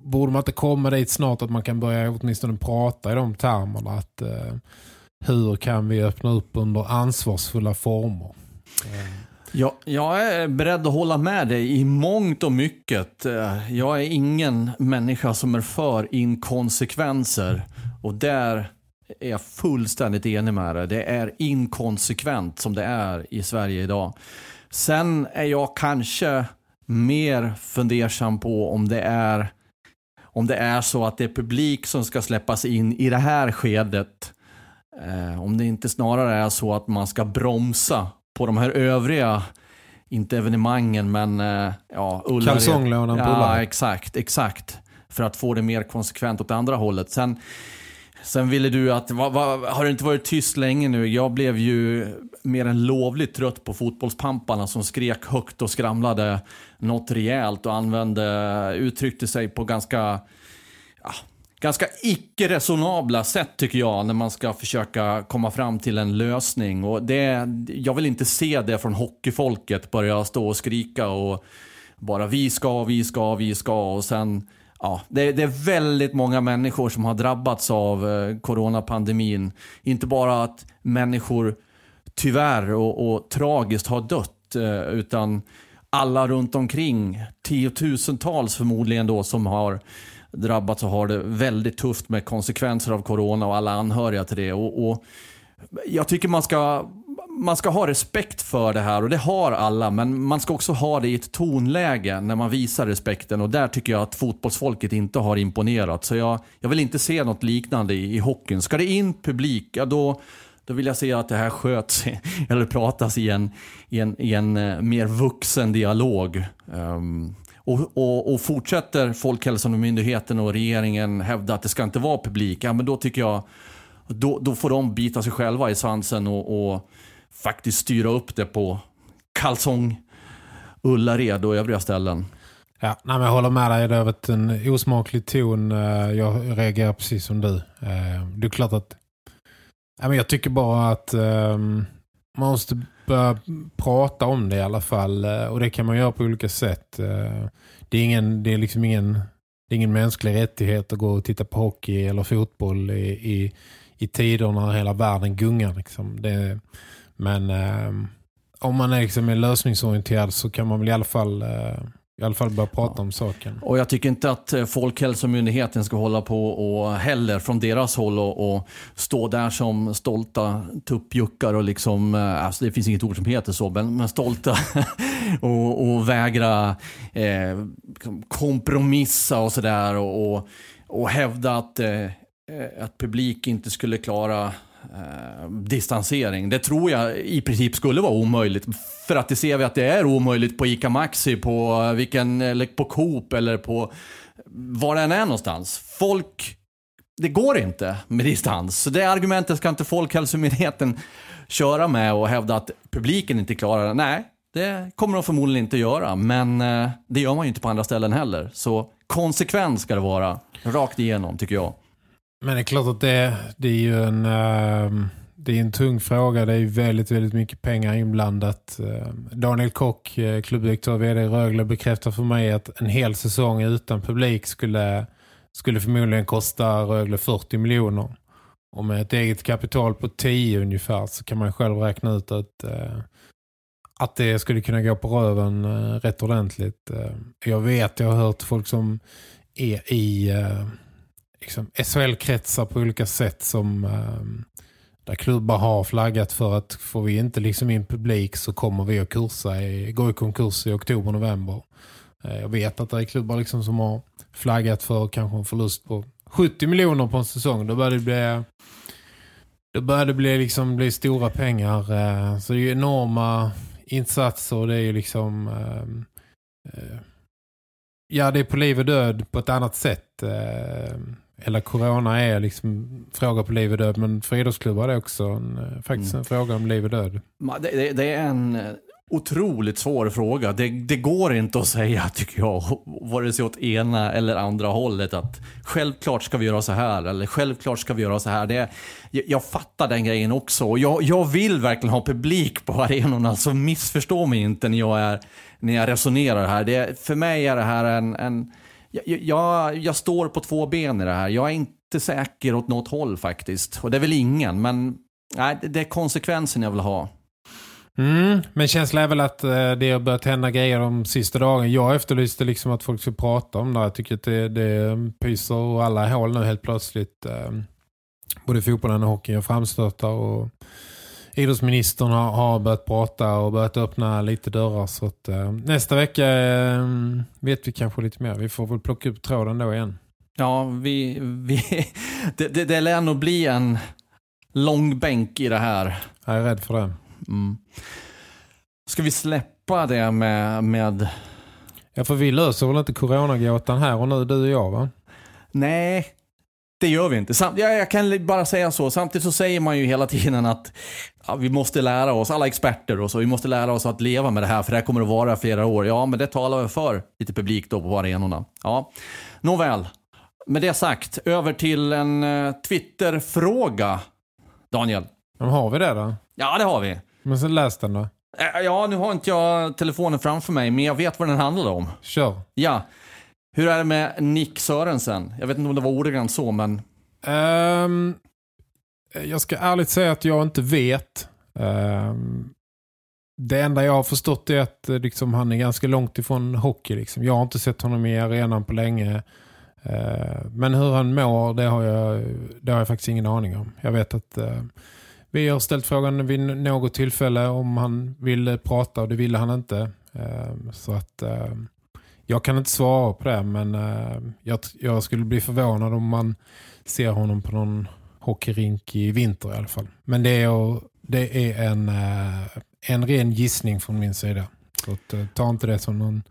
borde man inte komma dit snart att man kan börja åtminstone prata i de termerna att eh, hur kan vi öppna upp under ansvarsfulla former? Eh. Ja, jag är beredd att hålla med dig i mångt och mycket. Eh, jag är ingen människa som är för inkonsekvenser. Och där är jag fullständigt enig med dig. Det är inkonsekvent som det är i Sverige idag. Sen är jag kanske mer fundersam på om det är om det är så att det är publik som ska släppas in i det här skedet. Eh, om det inte snarare är så att man ska bromsa på de här övriga, inte evenemangen men uh, ja, Ullared. Kalsonglådan på Ja, exakt, exakt. För att få det mer konsekvent åt andra hållet. Sen, sen ville du att, va, va, har det inte varit tyst länge nu? Jag blev ju mer än lovligt trött på fotbollspamparna som skrek högt och skramlade något rejält och använde, uttryckte sig på ganska ganska icke-resonabla sätt tycker jag när man ska försöka komma fram till en lösning. Och det, jag vill inte se det från hockeyfolket börja stå och skrika och bara vi ska, vi ska, vi ska och sen Ja, det, det, är väldigt många människor som har drabbats av eh, coronapandemin. Inte bara att människor tyvärr och, och tragiskt har dött, eh, utan alla runt omkring, tiotusentals förmodligen då, som har drabbats och har det väldigt tufft med konsekvenser av corona och alla anhöriga till det. Och, och jag tycker man ska, man ska ha respekt för det här och det har alla. Men man ska också ha det i ett tonläge när man visar respekten. Och där tycker jag att fotbollsfolket inte har imponerat. Så jag, jag vill inte se något liknande i, i hockeyn. Ska det in publik, ja då, då vill jag se att det här sköts eller pratas i en, i en, i en eh, mer vuxen dialog. Um, och, och, och fortsätter Folkhälsomyndigheten och regeringen hävda att det ska inte vara publik, ja men då tycker jag då, då får de bita sig själva i svansen och, och faktiskt styra upp det på kalsong Ullared och övriga ställen. Ja, nej, men jag håller med dig. Det har varit en osmaklig ton. Eh, jag reagerar precis som du. Eh, det är klart att... Men jag tycker bara att ehm, man måste börja prata om det i alla fall. Eh, och det kan man göra på olika sätt. Eh, det är, ingen, det är liksom ingen, det är ingen mänsklig rättighet att gå och titta på hockey eller fotboll i, i, i tider när hela världen gungar. Liksom. Det, men eh, om man är liksom är lösningsorienterad så kan man väl i alla fall, i alla fall börja prata om saken. Och jag tycker inte att eh, Folkhälsomyndigheten ska hålla på och heller från deras håll och, och stå där som stolta tuppjuckar och liksom, eh, alltså det finns inget ord som heter så, men, men stolta och, och vägra eh, kompromissa och sådär och, och, och hävda att, eh, eh att publik inte skulle klara eh, distansering. Det tror jag i princip skulle vara omöjligt. För att det ser vi att det är omöjligt på ICA Maxi, på, eh, vilken, eller på Coop eller på var det än är någonstans. Folk, det går inte med distans. Så det argumentet ska inte Folkhälsomyndigheten köra med och hävda att publiken inte klarar det. Nej, det kommer de förmodligen inte göra. Men eh, det gör man ju inte på andra ställen heller. Så konsekvens ska det vara. Rakt igenom tycker jag. Men det är klart att det, det är ju en, ehm, det är en tung fråga. Det är ju väldigt, väldigt mycket pengar inblandat. Ehm, Daniel Kock, eh, klubbdirektör och vd i Rögle, bekräftar för mig att en hel säsong utan publik skulle, skulle förmodligen kosta Rögle 40 miljoner. Och med ett eget kapital på 10 ungefär så kan man själv räkna ut att, eh, att det skulle kunna gå på röven eh, rätt ordentligt. Eh, jag vet, jag har hört folk som är i eh, liksom SHL-kretsar på olika sätt som eh, där klubbar har flaggat för att får vi inte liksom in publik så kommer vi att kursa i, gå i konkurs i oktober-november. Eh, jag vet att det är klubbar liksom som har flaggat för kanske en förlust på 70 miljoner på en säsong. Då börjar det bli, då börjar det bli, liksom, bli stora pengar. Eh, så det är ju enorma insatser och det är ju liksom ehm, eh, ja det är på liv och död på ett annat sätt. Eh, eller corona är liksom fråga på liv och död men för idrottsklubbar är det också en, eh, faktiskt en fråga om liv och död. Det, det, det är en eh, otroligt svår fråga. Det, det går inte att säga, tycker jag, vare sig åt ena eller andra hållet att självklart ska vi göra så här eller självklart ska vi göra så här. Det, jag, jag fattar den grejen också och jag, jag vill verkligen ha publik på arenorna så missförstå mig inte när jag, är, när jag resonerar här. Det, för mig är det här en, en jag, jag, jag står på två ben i det här. Jag är inte säker åt något håll faktiskt. Och det är väl ingen, men nej, det, är konsekvensen jag vill ha. Mm, men känslan är väl att eh, det har börjat hända grejer de sista dagarna. Jag efterlyste liksom att folk ska prata om det. Jag tycker att det, det pyser och alla hål nu helt plötsligt. Eh, både fotbollen och hockeyn framstötar och idrottsministern har, har börjat prata och börjat öppna lite dörrar. Så att, eh, nästa vecka eh, vet vi kanske lite mer. Vi får väl plocka upp tråden då igen. Ja, vi, vi, det, det, det lär nog bli en lång bänk i det här. Jag är rädd för det. Mm. Ska vi släppa det med, med... Ja, för vi löser väl inte coronagåtan här och nu, du och jag va? Nej, det gör vi inte. Samt, ja, jag kan bara säga så. Samtidigt så säger man ju hela tiden att ja, vi måste lära oss, alla experter och så, vi måste lära oss att leva med det här för det här kommer att vara flera år. Ja, men det talar väl för lite publik då på arenorna. Ja, nåväl. Med det sagt, över till en uh, Twitter-fråga. Daniel. Men har vi det då? Ja, det har vi. Men så läs den då. Äh, Ja, nu har inte jag telefonen framför mig, men jag vet vad den handlar om. Kör. Ja. Hur är det med Nick Sörensen? Jag vet inte om det var ordagrant så, men... Um, jag ska ärligt säga att jag inte vet. Um, det enda jag har förstått är att eh, liksom, han är ganska långt ifrån hockey. Liksom. Jag har inte sett honom i arenan på länge. Uh, men hur han mår, det har, jag, det har jag faktiskt ingen aning om. Jag vet att Uh, vi har ställt frågan vid något tillfälle om han ville prata och det ville han inte. Så att jag kan inte svara på det men eh, jag, jag skulle bli förvånad om man ser honom på någon hockeyrink i vinter i alla fall. Men det är, det är en, eh, en ren gissning från min sida. Så att, eh, ta inte det som någon,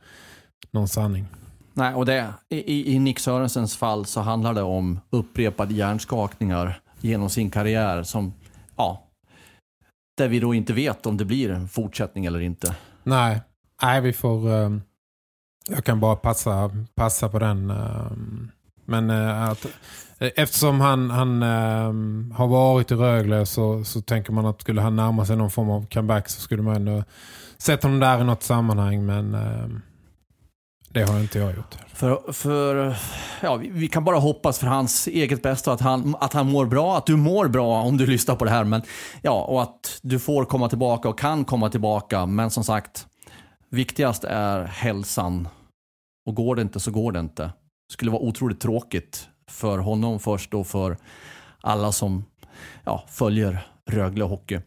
någon sanning. Nej, och det, i, i Nick Sörensens fall så handlar det om upprepade hjärnskakningar genom sin karriär som, ja, där vi då inte vet om det blir en fortsättning eller inte. Nej, Nej, vi får... eh, jag kan bara passa, passa på den. Ehm, men eh, att, eh, eftersom han, han ehm, har varit i Rögle så, så tänker man att skulle han närma sig någon form av comeback så skulle man ändå sätta honom där i något sammanhang. Men ehm, det har inte jag gjort. För, för ja, vi, vi kan bara hoppas för hans eget bästa att han, att han mår bra, att du mår bra om du lyssnar på det här. Men, ja, och att du får komma tillbaka och kan komma tillbaka. Men som sagt, viktigast är hälsan. Och går det inte så går det inte. Det skulle vara otroligt tråkigt för honom först och för alla som ja, följer Rögle Hockey.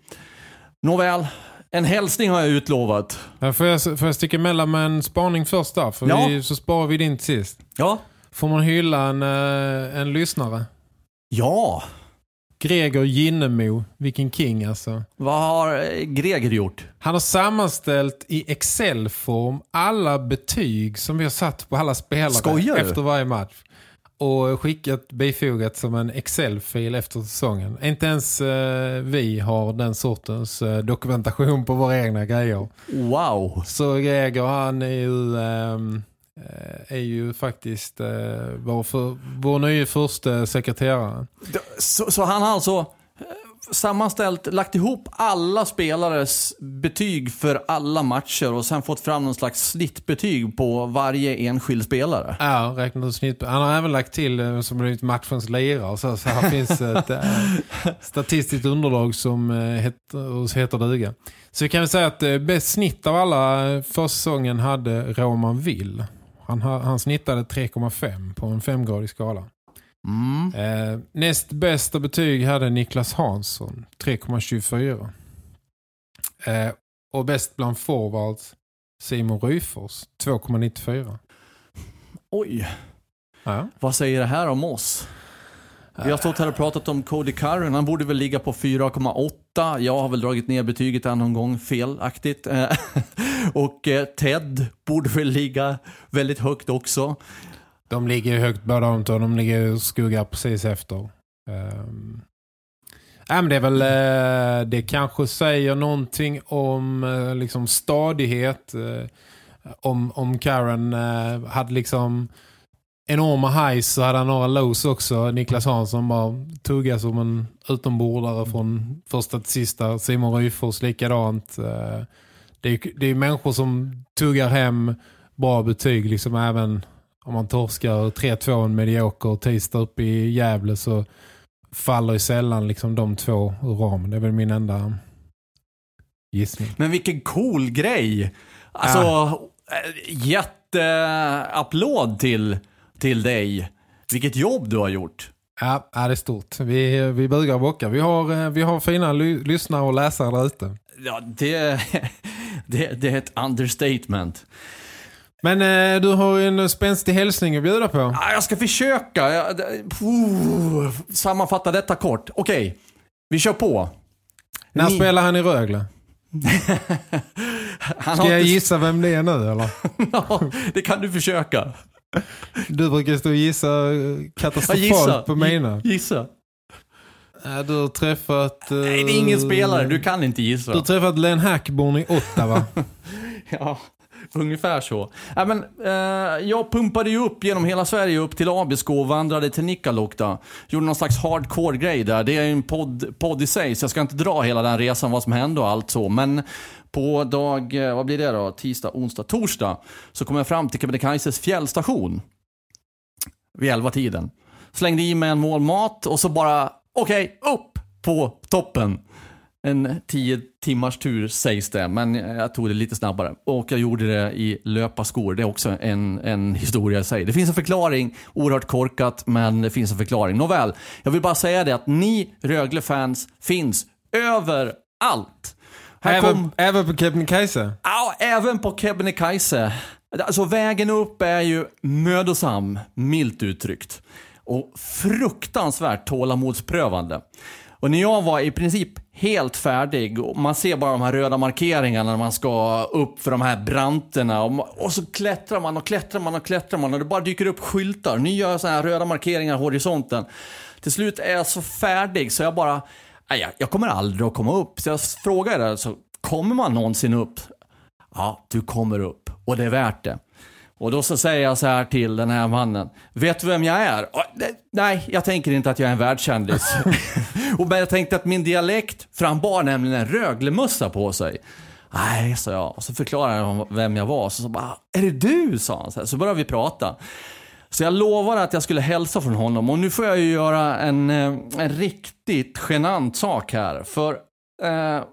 Nåväl, en hälsning har jag utlovat. Får jag, får jag sticka emellan med en spaning först där? För Ja. vi, så sparar vi din sist. Ja. Får man hylla en, eh, en lyssnare? Ja, Gregor Ginnemo, vilken king alltså. vad har eh, Greger gjort? Han har sammanställt i Excel-form alla betyg som vi har satt på alla spelare Skojar efter varje match. Och skickat bifogat som en Excel-fil efter säsongen. Inte ens eh, vi har den sortens eh, dokumentation på våra egna grejer. Wow. Så Gregor han är ju, eh, är ju faktiskt eh, vår, för, vår nya första sekreterare. Så, så han har alltså eh, sammanställt, lagt ihop alla spelares betyg för alla matcher och sen fått fram någon slags snittbetyg på varje enskild spelare. Ja, räknat ut snitt. Han har även lagt till eh, som blivit matchens lirare. Så, så här finns ett eh, statistiskt underlag som eh, heter, heter duga. Så vi kan väl säga att eh, bäst snitt av alla eh, för säsongen hade Roman Will. Han, ha- han snittade 3,5 på en femgradig skala. Mm. Eh, näst bästa betyg hade Niklas Hansson, 3,24. Eh, och bäst bland forwards Simon Ryfors, 2,94. Oj, Ja. vad säger det här om oss? Vi har stått här och pratat om Cody Curran. Han borde väl ligga på 4,8. Jag har väl dragit ner betyget en någon gång felaktigt. Eh, och eh, Ted borde väl ligga väldigt högt också. De ligger högt båda de två. De ligger skuggar precis efter. Um, ja, men det är väl eh, det kanske säger någonting om liksom stadighet. om, om Karen hade liksom enorma highs så hade han några lows också. Niklas Hansson bara tuggar som en utombordare från första till sista. Simon Ryfors likadant. Eh, det är, det är människor som tuggar hem bra betyg liksom även om man torskar 3-2 en medioker tisdag upp i Gävle så faller ju sällan liksom de två ur ramen. Det är väl min enda gissning. Men vilken cool grej! Alltså, eh, jätteapplåd till, till dig. Vilket jobb du har gjort. Ja, ja, det är stort. Vi, vi bugar och bockar. Vi har, eh, vi har fina ly- lyssnare och läsare där ute. Ja, det, det, det är ett understatement. Men eh, du har ju en spänstig hälsning att bjuda på. Ah, Jag ska försöka. Jag, sammanfatta detta kort. Okej, vi kör på. När Ni- spelar han i Rögle? Han Ska jag inte- gissa vem det är nu eller? Ja, det kan du försöka. Du brukar stå och gissa eh, Ja, katastrofalt gissa. på mina. Gissa. Ja, du har träffat... eh, Nej, det är ingen spelare. Du kan inte gissa. Du har träffat Len Hackborn i Ottawa. Ja, ungefär så. Äh, men, eh, jag pumpade ju upp genom hela Sverige upp till Abisko och vandrade till Nikkaluokta. Gjorde någon slags hardcore-grej där. Det är ju en podd, podd i sig, så jag ska inte dra hela den resan, vad som hände och allt så. Men på dag, eh, vad blir det då? Tisdag, onsdag, torsdag. Så kom jag fram till Kebnekaises fjällstation. Vid elva tiden Slängde i mig en mål mat och så bara, okej, upp på toppen. En tio timmars tur sägs det, men jag tog det lite snabbare. Och jag gjorde det i löparskor. Det är också en, en historia i sig. Det finns en förklaring, oerhört korkat, men det finns en förklaring. Nåväl, jag vill bara säga det att ni Rögle-fans finns överallt. Här även, kom, även på Kebnekaise? ja, även på Kebnekaise. Alltså vägen upp är ju mödosam, milt uttryckt. Och fruktansvärt tålamodsprövande. Och när jag var i princip helt färdig och man ser bara de här röda markeringarna när man ska upp för de här branterna och, och så klättrar man och klättrar man och klättrar man och det bara dyker upp skyltar, nya så här röda markeringar i horisonten. Till slut är jag så färdig så jag bara, nej, jag- kommer aldrig att komma upp. Så jag frågade så kommer man någonsin upp? Ja, du kommer upp och det är värt det. Och då så säger jag så här till den här mannen. Vet du vem jag är? Nej, jag tänker inte att jag är en världskändis. och men jag tänkte att min dialekt, för han bar nämligen en Rögle-mössa på sig. Nej, sa jag. Och så förklarade han vem jag var. Så, så bara, är det du? sa han. Så, här. så började vi prata. Så jag lovade att jag skulle hälsa från honom. Och nu får jag ju göra en, eh, en riktigt genant sak här. För eh,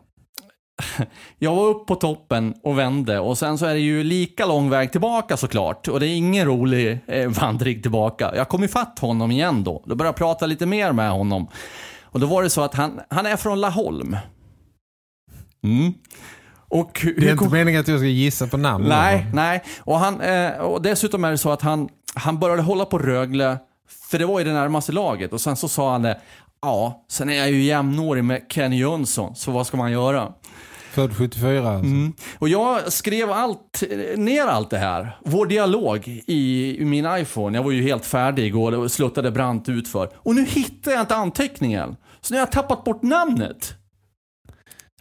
jag var upp på toppen och vände och sen så är det ju lika lång väg tillbaka såklart. Och det är ingen rolig eh, vandring tillbaka. Jag kom ifatt honom igen då. Då började jag prata lite mer med honom. Och då var det så att han, han är från Laholm. Mm. Och Det är inte kom- meningen att jag ska gissa på namn. Nej, nej. Och, han, eh, och dessutom är det så att han, han började hålla på Rögle, för det var ju det närmaste laget. Och sen så sa han det, ja, sen är jag ju jämnårig med Kenny Jönsson, så vad ska man göra? Född 74 alltså. Mm. Och jag skrev allt, ner allt det här. Vår dialog i, min iPhone. Jag var ju helt färdig och sluttade brant utför. Och nu hittar jag inte anteckningen. Så nu har jag tappat bort namnet.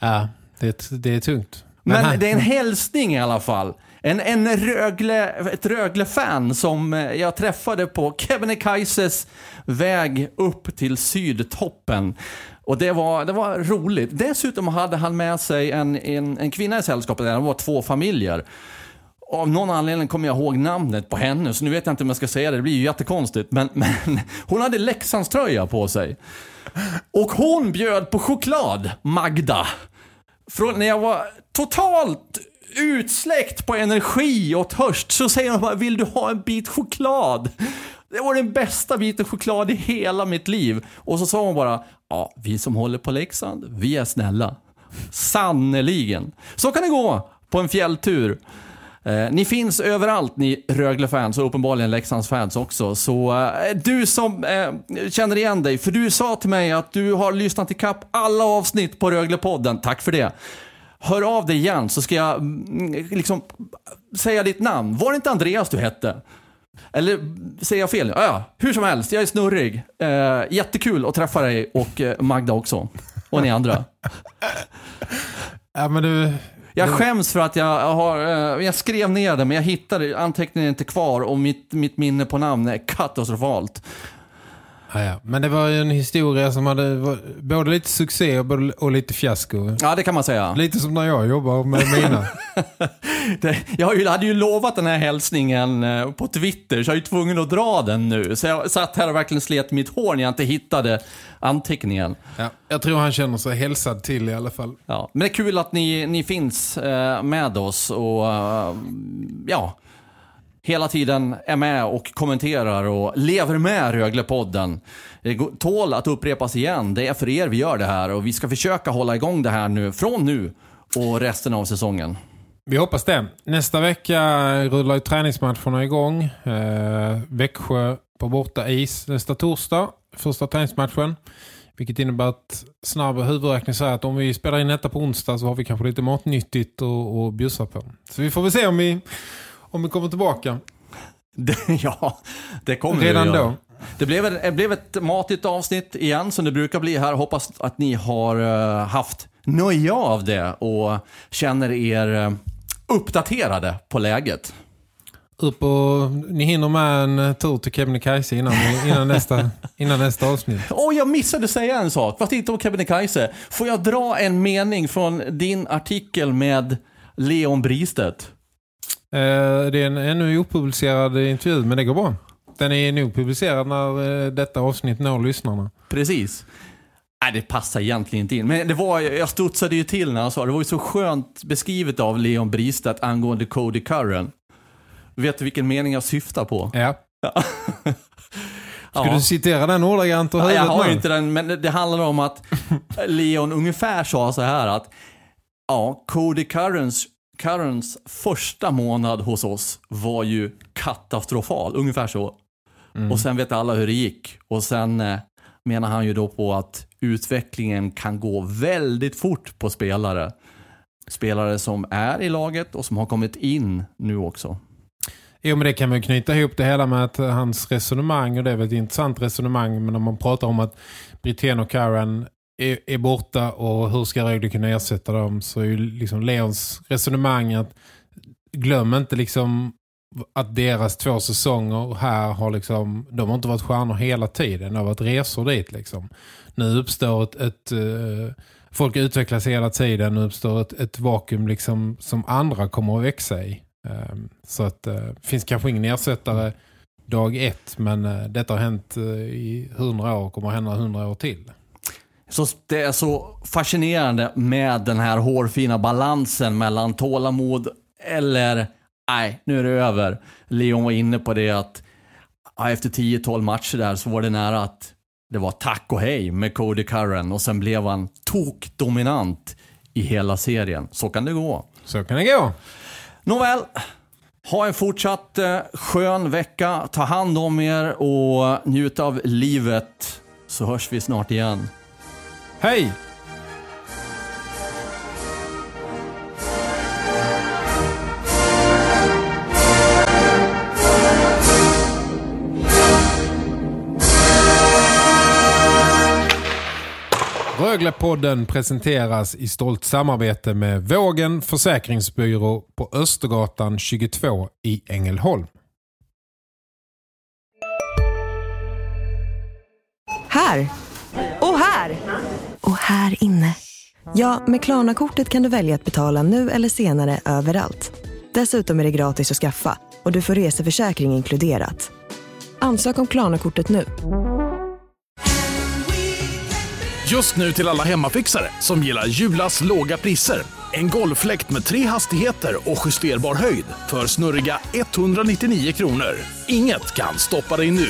Ja, det, det är tungt. Men han- det är en hälsning i alla fall. En, en Rögle, ett Rögle-fan som eh, jag träffade på Kebnekaises väg upp till sydtoppen. Och det var, det var roligt. Dessutom hade han med sig en, en, en kvinna i sällskapet, det var två familjer. Av någon anledning kommer jag ihåg namnet på henne, så nu vet jag inte om jag ska säga det, det blir ju jättekonstigt. Men, men hon hade Leksandströja på sig. Och hon bjöd på choklad, Magda. Från när jag var totalt utsläckt på energi och törst så säger hon bara, vill du ha en bit choklad? Det var den bästa biten choklad i hela mitt liv. Och så sa hon bara, ja, vi som håller på Leksand, vi är snälla. Sannerligen. Så kan det gå på en fjälltur. Eh, ni finns överallt ni Rögle-fans och uppenbarligen Leksands-fans också. Så eh, du som eh, känner igen dig, för du sa till mig att du har lyssnat ikapp kapp alla avsnitt på Rögle-podden. Tack för det. Hör av dig igen så ska jag mm, liksom säga ditt namn. Var det inte Andreas du hette? Eller säger jag fel? Ja, ja, hur som helst, jag är snurrig. Eh, jättekul att träffa dig och eh, Magda också. Och ni andra. Ja, men du... Jag skäms för att jag har, eh, jag skrev ner det men jag hittade, anteckningen inte kvar och mitt, mitt minne på namn är katastrofalt. Ja, ja. Men det var ju en historia som hade både lite succé och, lite fiasko. Ja, det kan man säga. Lite som när jag jobbar med mina. Det, jag hade ju lovat den här hälsningen eh, på Twitter så jag är ju tvungen att dra den nu. Så jag satt här och verkligen slet mitt hår när jag inte hittade anteckningen. Ja, jag tror han känner sig hälsad till i alla fall. Ja, men det är kul att ni, ni finns eh, med oss och eh, ja, hela tiden är med och kommenterar och lever med Röglepodden. Det tål att upprepas igen. Det är för er vi gör det här och vi ska försöka hålla igång det här nu, från nu och resten av säsongen. Vi hoppas det. Nästa vecka rullar ju träningsmatcherna igång. Eh, Växjö på borta is nästa torsdag. Första träningsmatchen. Vilket innebär att snabb huvudräkning säger att om vi spelar in detta på onsdag så har vi kanske lite matnyttigt att bjussa på. Så vi får väl se om vi, om vi kommer tillbaka. Det, ja, det kommer Redan vi göra. då. Det blev, ett- det blev ett matigt avsnitt igen som det brukar bli här. Hoppas att ni har eh, haft nöje av det och känner er eh, uppdaterade på läget. Upp och ni hinner med en eh, tur till Kebnekaise innan, innan, nästa, innan nästa avsnitt. Åh, jag missade säga en sak. Vad tänkte om Kebnekaise? Får jag dra en mening från din artikel med Leon Bristedt? Eh, det är en ännu opublicerad intervju men det går bra. Den är nog publicerad när eh, detta avsnitt når lyssnarna. Precis. Nej, det passar egentligen inte in. Men det var, jag studsade ju till när han sa det. Var ju så skönt beskrivet av Leon Bristedt angående Cody Curran. Vet du vilken mening jag syftar på? Ja. Ska Ja. du citera den ordagrant och Ja, jag har nu? inte den, men det- handlar om att Leon ungefär sa så här att ja, Cody Currans, Currans första månad hos oss var ju katastrofal, ungefär så. Mm. Och sen vet alla hur det gick. Och sen eh, menar han ju då på att utvecklingen kan gå väldigt fort på spelare. Spelare som är i laget och som har kommit in nu också. Jo, men det kan man knyta ihop det hela med att hans resonemang, och det är väl ett intressant resonemang, men om man pratar om att Britten och Karen är, är borta och hur ska Rögle kunna ersätta dem så är ju liksom Leons resonemang att glöm inte liksom att deras två säsonger här har liksom, de har inte varit stjärnor hela tiden, det har varit resor dit liksom. Nu uppstår ett, ett eh, folk utvecklas hela tiden, nu uppstår ett, ett vakuum liksom som andra kommer att växa i. Ehm, så att det finns kanske ingen ersättare dag ett, men eh, detta har hänt i hundra år och kommer att hända hundra år till. Så det är så fascinerande med den här hårfina balansen mellan tålamod eller nej, nu är det över. Leon var inne på det att ja, efter 10-12 matcher där så var det nära att det var tack och hej med Cody Curran och sen blev han tokdominant i hela serien. Så kan det gå. Så kan det gå. Nåväl, ha en fortsatt eh, skön vecka. Ta hand om er och njut av livet. Så hörs vi snart igen. Hej! Röglepodden presenteras i stolt samarbete med Vågen Försäkringsbyrå på Östergatan 22 i Ängelholm. Här! Och här! Och här inne. Ja, med Klarna-kortet kan du välja att betala nu eller senare överallt. Dessutom är det gratis att skaffa och du får reseförsäkring inkluderat. Ansök om Klarna-kortet nu. Just nu till alla hemmafixare som gillar Julas låga priser. En golffläkt med tre hastigheter och justerbar höjd för snurriga 199 kronor. Inget kan stoppa dig nu.